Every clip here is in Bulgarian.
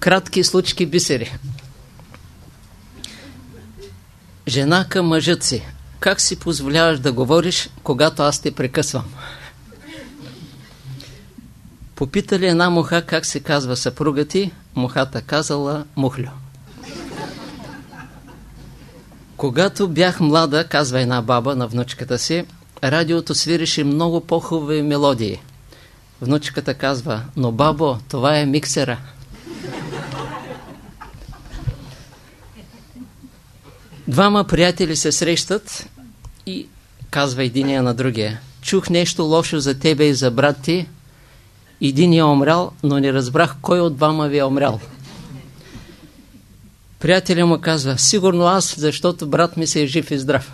Кратки случки бисери. Жена към мъжът си. Как си позволяваш да говориш, когато аз те прекъсвам? Попитали една муха как се казва съпруга ти, мухата казала Мухлю. Когато бях млада, казва една баба на внучката си, радиото свирише много по-хубави мелодии. Внучката казва, но бабо, това е миксера. Двама приятели се срещат и казва единия на другия. Чух нещо лошо за тебе и за брат ти. Един е умрял, но не разбрах кой от двама ви е умрял. Приятеля му казва, сигурно аз, защото брат ми се е жив и здрав.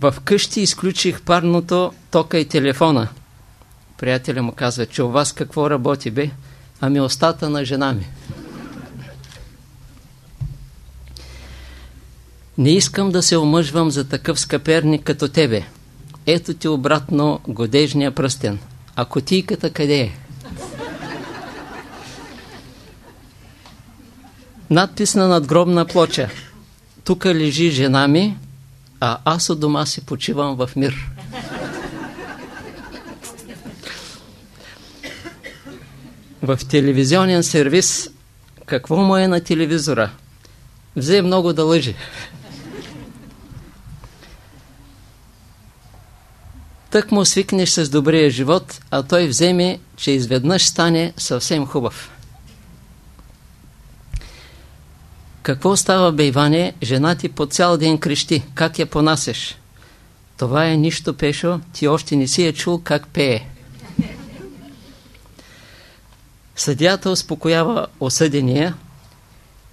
В къщи изключих парното, тока и телефона. Приятеля му казва, че у вас какво работи бе? Ами остата на жена ми. Не искам да се омъжвам за такъв скъперник като тебе. Ето ти обратно годежния пръстен. А котийката къде е? Надпис на надгробна плоча. Тук лежи жена ми, а аз от дома си почивам в мир. В телевизионен сервис какво му е на телевизора? Взе много да лъжи. Тък му свикнеш с добрия живот, а той вземе, че изведнъж стане съвсем хубав. Какво става, бе Иване? Жена ти по цял ден крещи. Как я понасеш? Това е нищо, Пешо. Ти още не си е чул как пее. Съдията успокоява осъдения.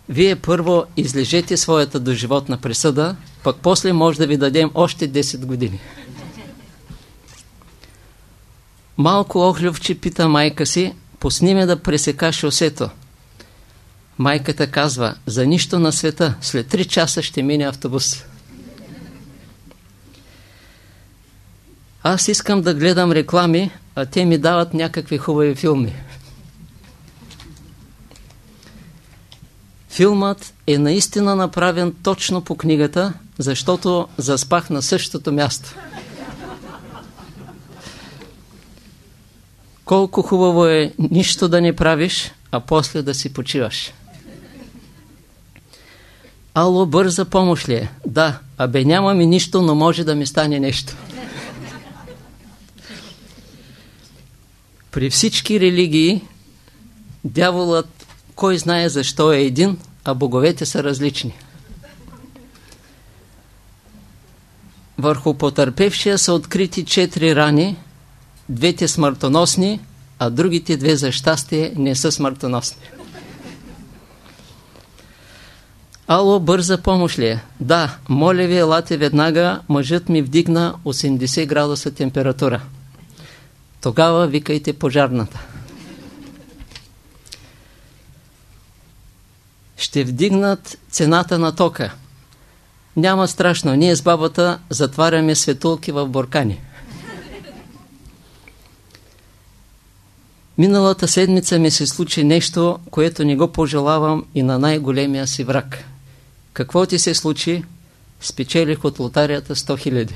Вие първо излежете своята доживотна присъда, пък после може да ви дадем още 10 години. Малко Охлювче пита майка си, пусни ме да пресека шосето. Майката казва, за нищо на света, след 3 часа ще мине автобус. Аз искам да гледам реклами, а те ми дават някакви хубави филми. Филмът е наистина направен точно по книгата, защото заспах на същото място. Колко хубаво е нищо да не правиш, а после да си почиваш. Ало, бърза помощ ли е? Да, абе нямаме нищо, но може да ми стане нещо. При всички религии дяволът кой знае защо е един, а боговете са различни. Върху потърпевшия са открити четири рани, двете смъртоносни, а другите две за щастие не са смъртоносни. Ало, бърза помощ ли е? Да, моля ви, елате веднага, мъжът ми вдигна 80 градуса температура. Тогава викайте пожарната. Ще вдигнат цената на тока. Няма страшно, ние с бабата затваряме светулки в буркани. Миналата седмица ми се случи нещо, което не го пожелавам и на най-големия си враг. Какво ти се случи? Спечелих от лотарията 100 000.